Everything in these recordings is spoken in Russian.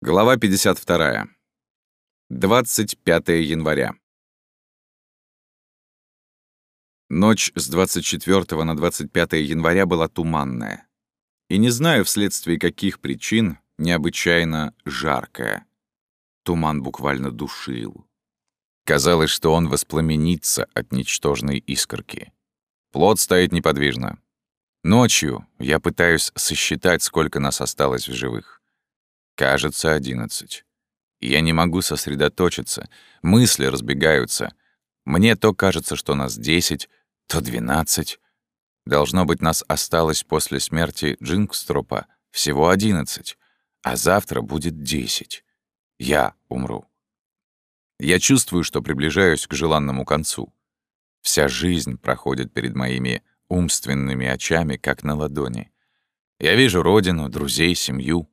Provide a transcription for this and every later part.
Глава 52. 25 января. Ночь с 24 на 25 января была туманная. И не знаю, вследствие каких причин, необычайно жаркая. Туман буквально душил. Казалось, что он воспламенится от ничтожной искорки. Плод стоит неподвижно. Ночью я пытаюсь сосчитать, сколько нас осталось в живых. Кажется, одиннадцать. Я не могу сосредоточиться, мысли разбегаются. Мне то кажется, что нас десять, то двенадцать. Должно быть, нас осталось после смерти Джинкстропа всего одиннадцать, а завтра будет десять. Я умру. Я чувствую, что приближаюсь к желанному концу. Вся жизнь проходит перед моими умственными очами, как на ладони. Я вижу родину, друзей, семью.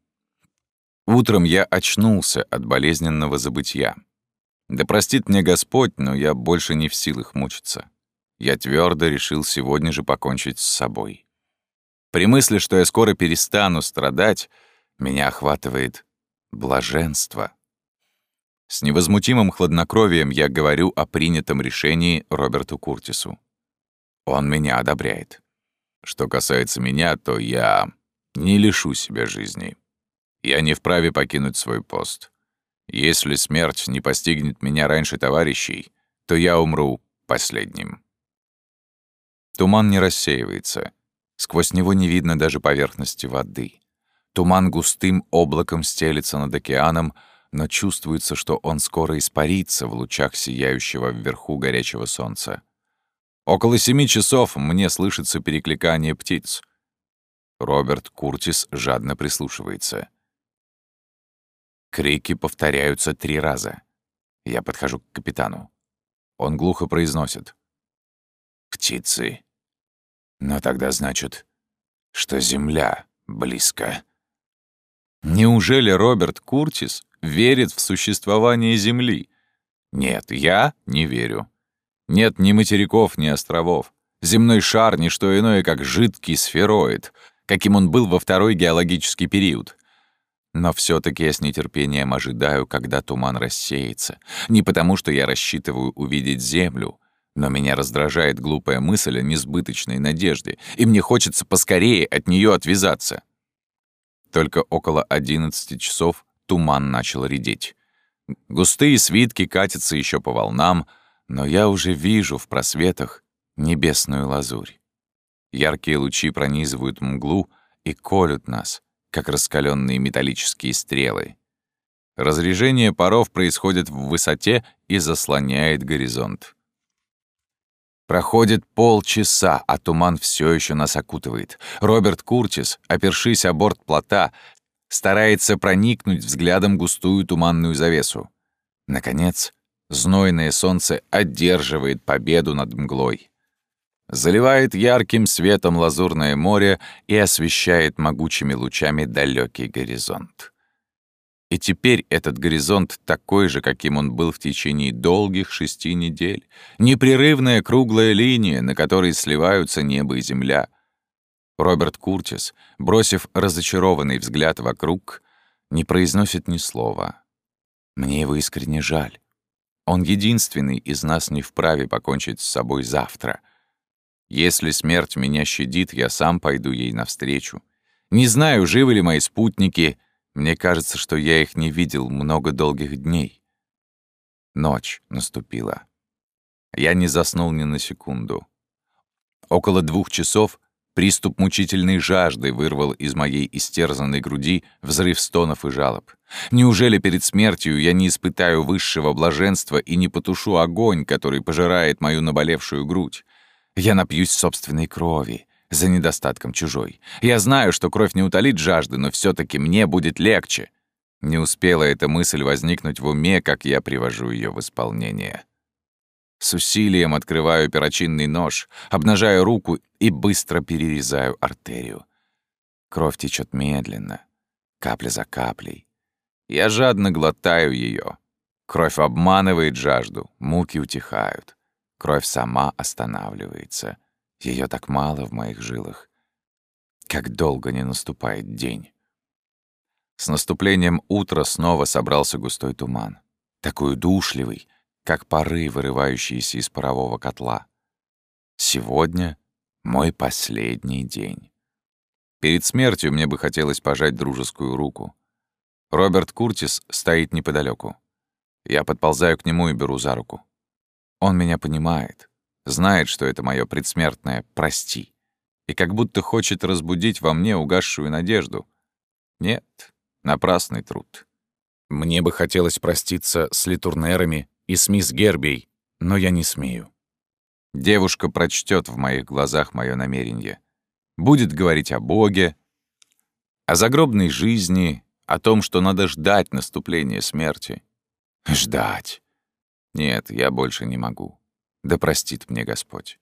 Утром я очнулся от болезненного забытья. Да простит мне Господь, но я больше не в силах мучиться. Я твердо решил сегодня же покончить с собой. При мысли, что я скоро перестану страдать, меня охватывает блаженство. С невозмутимым хладнокровием я говорю о принятом решении Роберту Куртису. Он меня одобряет. Что касается меня, то я не лишу себя жизни. Я не вправе покинуть свой пост. Если смерть не постигнет меня раньше товарищей, то я умру последним. Туман не рассеивается. Сквозь него не видно даже поверхности воды. Туман густым облаком стелится над океаном, но чувствуется, что он скоро испарится в лучах сияющего вверху горячего солнца. Около семи часов мне слышится перекликание птиц. Роберт Куртис жадно прислушивается. Крики повторяются три раза. Я подхожу к капитану. Он глухо произносит. «Птицы. Но тогда значит, что земля близко». Неужели Роберт Куртис верит в существование Земли? Нет, я не верю. Нет ни материков, ни островов. Земной шар — не что иное, как жидкий сфероид, каким он был во второй геологический период. Но все таки я с нетерпением ожидаю, когда туман рассеется. Не потому, что я рассчитываю увидеть Землю, но меня раздражает глупая мысль о несбыточной надежде, и мне хочется поскорее от нее отвязаться. Только около 11 часов туман начал редеть. Густые свитки катятся еще по волнам, но я уже вижу в просветах небесную лазурь. Яркие лучи пронизывают мглу и колют нас, как раскаленные металлические стрелы. Разрежение паров происходит в высоте и заслоняет горизонт. Проходит полчаса, а туман все еще нас окутывает. Роберт Куртис, опершись о борт плота, старается проникнуть взглядом густую туманную завесу. Наконец, знойное солнце одерживает победу над мглой заливает ярким светом лазурное море и освещает могучими лучами далекий горизонт. И теперь этот горизонт такой же, каким он был в течение долгих шести недель. Непрерывная круглая линия, на которой сливаются небо и земля. Роберт Куртис, бросив разочарованный взгляд вокруг, не произносит ни слова. Мне его искренне жаль. Он единственный из нас не вправе покончить с собой завтра — если смерть меня щадит, я сам пойду ей навстречу. Не знаю, живы ли мои спутники. Мне кажется, что я их не видел много долгих дней. Ночь наступила. Я не заснул ни на секунду. Около двух часов приступ мучительной жажды вырвал из моей истерзанной груди взрыв стонов и жалоб. Неужели перед смертью я не испытаю высшего блаженства и не потушу огонь, который пожирает мою наболевшую грудь? Я напьюсь собственной крови, за недостатком чужой. Я знаю, что кровь не утолит жажды, но все таки мне будет легче. Не успела эта мысль возникнуть в уме, как я привожу ее в исполнение. С усилием открываю перочинный нож, обнажаю руку и быстро перерезаю артерию. Кровь течет медленно, капля за каплей. Я жадно глотаю ее. Кровь обманывает жажду, муки утихают. Кровь сама останавливается. Ее так мало в моих жилах. Как долго не наступает день. С наступлением утра снова собрался густой туман. Такой удушливый, как пары, вырывающиеся из парового котла. Сегодня мой последний день. Перед смертью мне бы хотелось пожать дружескую руку. Роберт Куртис стоит неподалеку. Я подползаю к нему и беру за руку. Он меня понимает, знает, что это мое предсмертное «прости», и как будто хочет разбудить во мне угасшую надежду. Нет, напрасный труд. Мне бы хотелось проститься с литурнерами и с мисс Гербей, но я не смею. Девушка прочтет в моих глазах мое намерение. Будет говорить о Боге, о загробной жизни, о том, что надо ждать наступления смерти. Ждать. Нет, я больше не могу. Да простит мне Господь.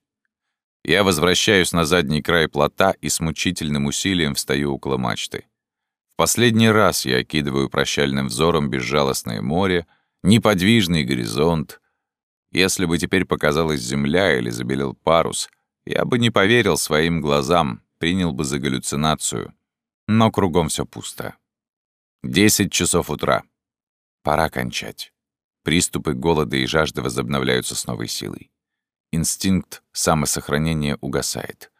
Я возвращаюсь на задний край плота и с мучительным усилием встаю около мачты. В последний раз я окидываю прощальным взором безжалостное море, неподвижный горизонт, если бы теперь показалась земля или забелел парус, я бы не поверил своим глазам, принял бы за галлюцинацию. Но кругом все пусто. Десять часов утра. Пора кончать. Приступы голода и жажды возобновляются с новой силой. Инстинкт самосохранения угасает.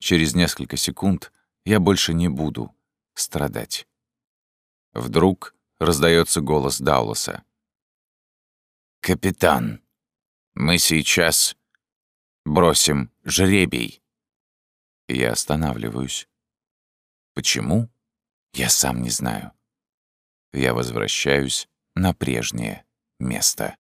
Через несколько секунд я больше не буду страдать. Вдруг раздается голос Даулоса. «Капитан!» Мы сейчас бросим жребий. Я останавливаюсь. Почему? Я сам не знаю. Я возвращаюсь на прежнее место.